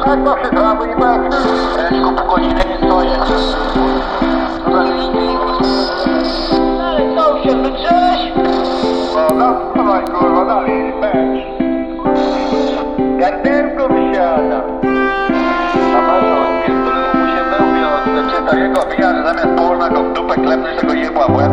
zawsze trawy i męki. Tylko po godzinę nie stoję. Ale co się wytrzeć? No, dawaj kurwa, dalej, pęcz. Garderko wysiada. A patrz, pierdolę mu się wełbie od czyta jego zamiast położna go w dupę klepnąć tego jebła w łeb.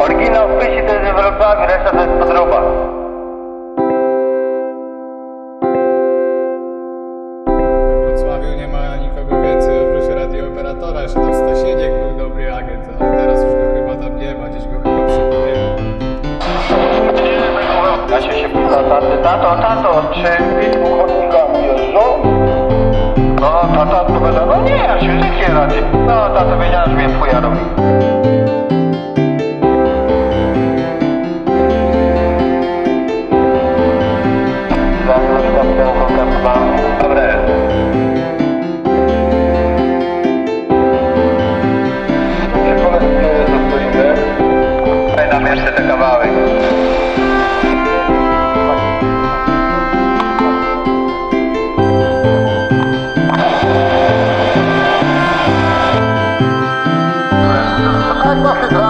Oryginał w Pysi to jest Wrocławiu, reszta to jest podroba. W Wrocławiu nie ma nikogo więcej oprócz radiooperatora. Jeszcze tam Stasieniek był dobry agent, ale teraz już go chyba tam nie ma, gdzieś go chyba przykryli. Kasia się pyta taty, tato, tato, czy dwóch No, tata Grand Buffet